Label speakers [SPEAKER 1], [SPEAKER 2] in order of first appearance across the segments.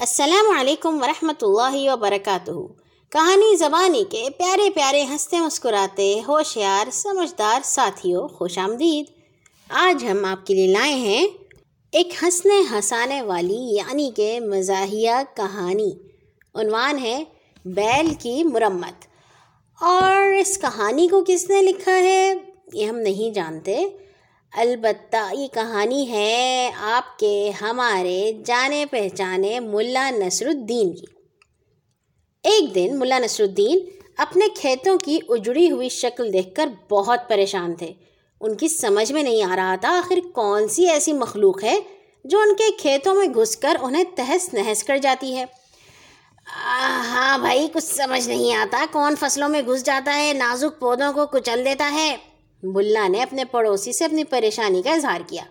[SPEAKER 1] السلام علیکم ورحمۃ اللہ وبرکاتہ۔ کہانی زبانی کے پیارے پیارے ہنستے مسکراتے، ہوشیار، سمجھدار ساتھیوں، خوش آمدید۔ آج ہم آپ کے لیے لائے ہیں ایک ہنسنے ہنسانے والی یعنی کہ مزاحیہ کہانی۔ عنوان ہے، بیل کی مرمت۔ اور اس کہانی کو کس نے لکھا ہے، یہ ہم نہیں جانتے۔ البتہ یہ کہانی ہے آپ کے ہمارے جانے پہچانے ملا نصر الدین کی۔ ایک دن ملا نصر الدین اپنے کھیتوں کی اجڑی ہوئی شکل دیکھ کر بہت پریشان تھے۔ ان کی سمجھ میں نہیں آ رہا تھا آخر کون سی ایسی مخلوق ہے جو ان کے کھیتوں میں گھس کر انہیں تہس نہس کر جاتی ہے۔ ہاں بھائی، کچھ سمجھ نہیں آتا کون فصلوں میں گھس جاتا ہے، نازک پودوں کو کچل دیتا ہے۔ ملا نے اپنے پڑوسی سے اپنی پریشانی کا اظہار کیا۔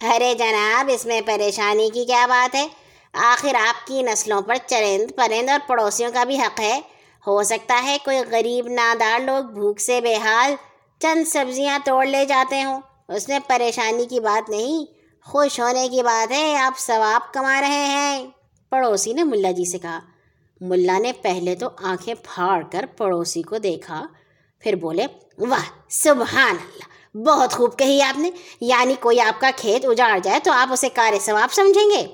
[SPEAKER 1] ارے جناب، اس میں پریشانی کی کیا بات ہے؟ آخر آپ کی نسلوں پر چرند، پرند اور پڑوسیوں کا بھی حق ہے۔ ہو سکتا ہے کوئی غریب، نادار لوگ بھوک سے بے حال چند سبزیاں توڑ لے جاتے ہوں۔ اس میں پریشانی کی بات نہیں، خوش ہونے کی بات ہے، آپ ثواب کما رہے ہیں۔ پڑوسی نے ملا جی سے کہا۔ ملا نے پہلے تو آنکھیں پھاڑ کر پڑوسی کو دیکھا۔ پھر بولے، واہ سبحان اللہ بہت خوب کہی آپ نے۔ یعنی کوئی آپ کا کھیت اجاڑ جائے تو آپ اسے کار ثواب سمجھیں گے۔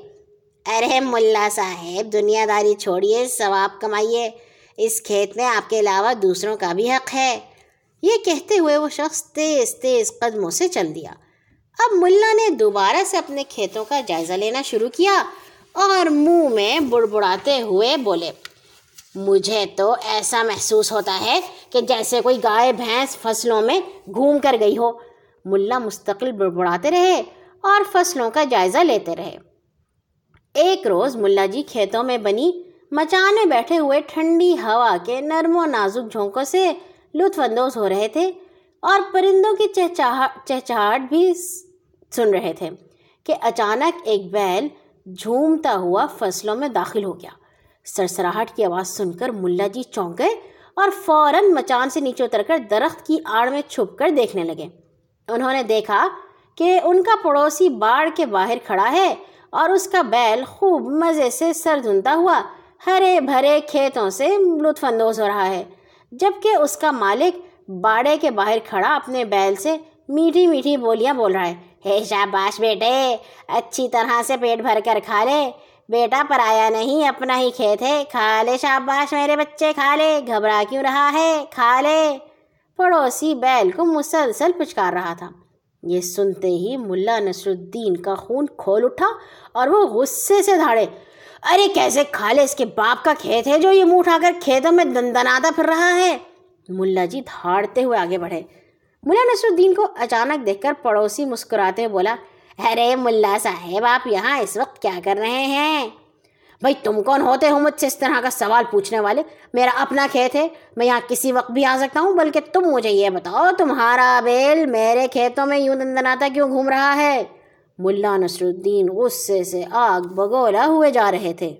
[SPEAKER 1] ارے ملا صاحب، دنیا داری چھوڑیے، ثواب کمائیے۔ اس کھیت میں آپ کے علاوہ دوسروں کا بھی حق ہے۔ یہ کہتے ہوئے وہ شخص تیز تیز قدموں سے چل دیا۔ اب ملا نے دوبارہ سے اپنے کھیتوں کا جائزہ لینا شروع کیا اور منہ میں بڑبڑاتے ہوئے بولے مجھے تو ایسا محسوس ہوتا ہے کہ جیسے کوئی گائے، بھینس فصلوں میں گھوم کر گئی ہو۔ ملا مستقل بڑبڑاتے رہے اور فصلوں کا جائزہ لیتے رہے۔ ایک روز ملا جی کھیتوں میں بنی مچانے بیٹھے ہوئے ٹھنڈی ہوا کے نرم و نازک جھونکوں سے لطف اندوز ہو رہے تھے اور پرندوں کی چہچہاٹ چہچہاٹ بھی سن رہے تھے کہ اچانک ایک بیل جھومتا ہوا فصلوں میں داخل ہو گیا۔ سرسراہٹ کی آواز سن کر ملا جی چونک گئے اور فوراً مچان سے نیچے اتر کر درخت کی آڑ میں چھپ کر دیکھنے لگے۔ انہوں نے دیکھا کہ ان کا پڑوسی باڑ کے باہر کھڑا ہے اور اس کا بیل خوب مزے سے سر دھنتا ہوا ہرے بھرے کھیتوں سے لطف اندوز ہو رہا ہے، جبکہ اس کا مالک باڑے کے باہر کھڑا اپنے بیل سے میٹھی میٹھی بولیاں بول رہا ہے۔ ہے شاباش بیٹے، اچھی طرح سے پیٹ بھر کر کھا لے۔ بیٹا پر آیا نہیں، اپنا ہی کھیت ہے۔ کھا لے شاباش میرے بچے، کھا لے۔ گھبرا کیوں رہا ہے؟ کھا لے۔ پڑوسی بیل کو مسلسل پچکار رہا تھا۔ یہ سنتے ہی ملا نصر الدین کا خون کھول اٹھا اور وہ غصے سے دھاڑے۔ ارے کیسے کھا لے؟ اس کے باپ کا کھیت ہے جو یہ منہ اٹھا کر کھیتوں میں دندناتا پھر رہا ہے۔ ملا جی دھاڑتے ہوئے آگے بڑھے۔ ملا نصر الدین کو اچانک دیکھ کر پڑوسی مسکراتے بولا ارے ملا صاحب، آپ یہاں اس وقت کیا کر رہے ہیں؟ بھائی، تم کون ہوتے ہو مجھ سے اس طرح کا سوال پوچھنے والے؟ میرا اپنا کھیت ہے، میں یہاں کسی وقت بھی آ سکتا ہوں، بلکہ تم مجھے یہ بتاؤ، تمہارا بیل میرے کھیتوں میں یوں دندناتا کیوں گھوم رہا ہے؟ ملا نصر الدین غصے سے آگ بگولا ہوئے جا رہے تھے۔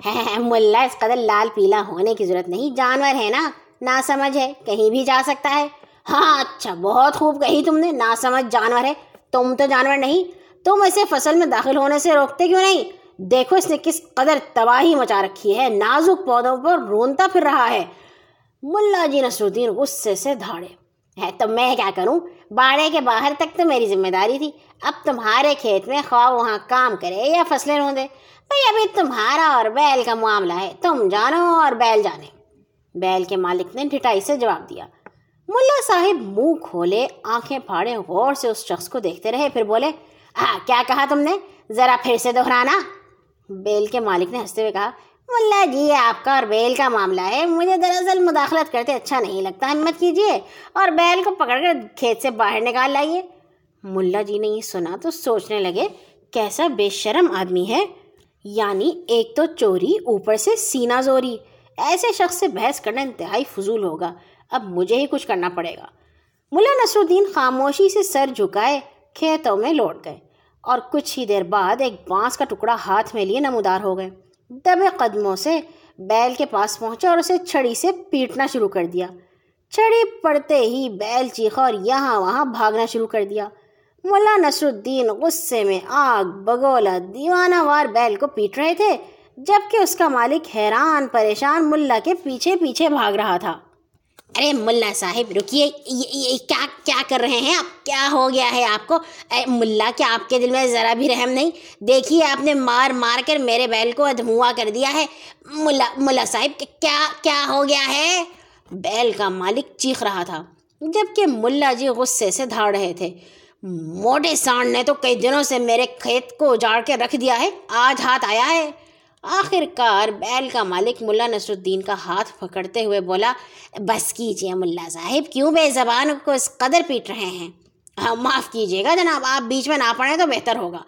[SPEAKER 1] ملا، اس قدر لال پیلا ہونے کی ضرورت نہیں، جانور ہے نا نہ سمجھ ہے، کہیں بھی جا سکتا ہے۔ ہاں اچھا بہت خوب کہی تم نے نہ سمجھ جانور ہے۔ تم تو جانور نہیں، تم اسے فصل میں داخل ہونے سے روکتے کیوں نہیں؟ دیکھو اس نے کس قدر تباہی مچا رکھی ہے، نازک پودوں پر رونتا پھر رہا ہے۔ ملا جی نصر الدین غصے سے دھاڑے۔ ہے تو میں کیا کروں؟ باڑے کے باہر تک تو میری ذمہ داری تھی۔ اب تمہارے کھیت میں خواہ وہاں کام کرے یا فصلیں روندے بھائی ابھی تمہارا اور بیل کا معاملہ ہے۔ تم جانو اور بیل جانے۔ بیل کے مالک نے ڈھٹائی سے جواب دیا۔ ملا صاحب منہ کھولے، آنکھیں پھاڑے، غور سے اس شخص کو دیکھتے رہے، پھر بولے ہاں کیا کہا تم نے؟ ذرا پھر سے دہرانا. بیل کے مالک نے ہنستے ہوئے کہا، ملا جی آپ کا اور بیل کا معاملہ ہے۔ مجھے دراصل مداخلت کرتے اچھا نہیں لگتا۔ ہمت کیجیے اور بیل کو پکڑ کر کھیت سے باہر نکال لائیے۔ ملا جی نے یہ سنا تو سوچنے لگے، کیسا بے شرم آدمی ہے۔ یعنی ایک تو چوری، اوپر سے سینہ زوری۔ ایسے شخص سے بحث کرنا انتہائی فضول ہوگا۔ اب مجھے ہی کچھ کرنا پڑے گا۔ ملا نصر الدین خاموشی سے سر جھکائے کھیتوں میں لوٹ گئے اور کچھ ہی دیر بعد ایک بانس کا ٹکڑا ہاتھ میں لیے نمودار ہو گئے۔ دبے قدموں سے بیل کے پاس پہنچا اور اسے چھڑی سے پیٹنا شروع کر دیا۔ چھڑی پڑتے ہی بیل چیخا اور یہاں وہاں بھاگنا شروع کر دیا۔ ملا نصر الدین غصے میں آگ بگولا دیوانہ وار بیل کو پیٹ رہے تھے، جبکہ اس کا مالک حیران، پریشان ملا کے پیچھے پیچھے بھاگ رہا تھا۔ ارے ملا صاحب، رکیے کیا کیا کر رہے ہیں آپ؟ کیا ہو گیا ہے آپ کو؟ اے ملا کیا آپ کے دل میں ذرا بھی رحم نہیں؟ دیکھیے آپ نے مار مار کر میرے بیل کو ادھموا کر دیا ہے۔ ملا ملا صاحب کیا کیا ہو گیا ہے؟ بیل کا مالک چیخ رہا تھا، جبکہ ملا جی غصے سے دھاڑ رہے تھے۔ موٹے سانڈ نے تو کئی دنوں سے میرے کھیت کو اجاڑ کے رکھ دیا ہے، آج ہاتھ آیا ہے۔ آخر کار بیل کا مالک ملا نصر الدین کا ہاتھ پکڑتے ہوئے بولا، بس کیجیے ملا صاحب، کیوں بے زبان کو اس قدر پیٹ رہے ہیں؟ ہاں معاف کیجیے گا جناب، آپ بیچ میں نہ پڑیں تو بہتر ہوگا۔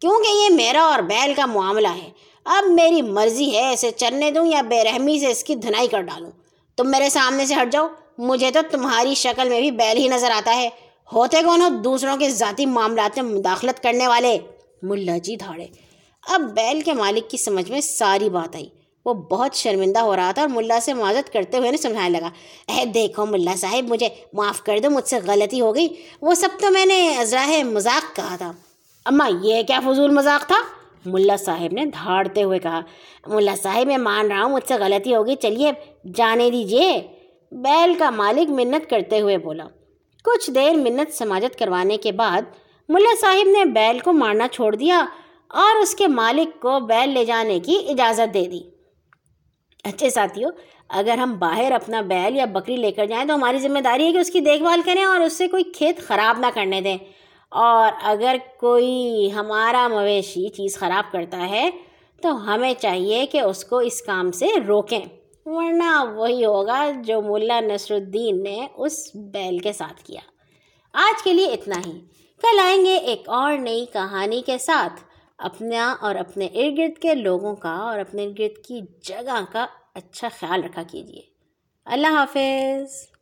[SPEAKER 1] کیونکہ یہ میرا اور بیل کا معاملہ ہے۔ اب میری مرضی ہے اسے چلنے دوں یا بے رحمی سے اس کی دھنائی کر ڈالوں۔ تم میرے سامنے سے ہٹ جاؤ۔ مجھے تو تمہاری شکل میں بھی بیل ہی نظر آتا ہے۔ ہوتے کون ہو؟ دوسروں کے ذاتی معاملات میں مداخلت کرنے والے۔ ملا جی دھاڑے۔ اب بیل کے مالک کی سمجھ میں ساری بات آئی۔ وہ بہت شرمندہ ہو رہا تھا اور ملا سے معذت کرتے ہوئے انہیں سمجھانے لگا۔ اے دیکھو ملا صاحب، مجھے معاف کر دو، مجھ سے غلطی ہو گئی۔ وہ سب تو میں نے ازراہ مذاق کہا تھا۔ اماں یہ کیا فضول مذاق تھا؟ ملا صاحب نے دھاڑتے ہوئے کہا۔ ملا صاحب، میں مان رہا ہوں، مجھ سے غلطی ہوگی چلیے، جانے دیجیے بیل کا مالک منت کرتے ہوئے بولا۔ کچھ دیر منت سماجت کروانے کے بعد ملا صاحب نے بیل کو مارنا چھوڑ دیا۔ اور اس کے مالک کو بیل لے جانے کی اجازت دے دی۔ اچھے ساتھیوں اگر ہم باہر اپنا بیل یا بکری لے کر جائیں تو ہماری ذمہ داری ہے کہ اس کی دیکھ بھال کریں اور اس سے کوئی کھیت خراب نہ کرنے دیں۔ اور اگر کوئی ہمارا مویشی چیز خراب کرتا ہے تو ہمیں چاہیے کہ اس کو اس کام سے روکیں۔ ورنہ وہی ہوگا جو ملا نصر الدین نے اس بیل کے ساتھ کیا۔ آج کے لیے اتنا ہی۔ کل آئیں گے ایک اور نئی کہانی کے ساتھ۔ اپنا اور اپنے ارد گرد کے لوگوں کا اور اپنے ارد گرد کی جگہ کا اچھا خیال رکھا کیجیے۔ اللہ حافظ۔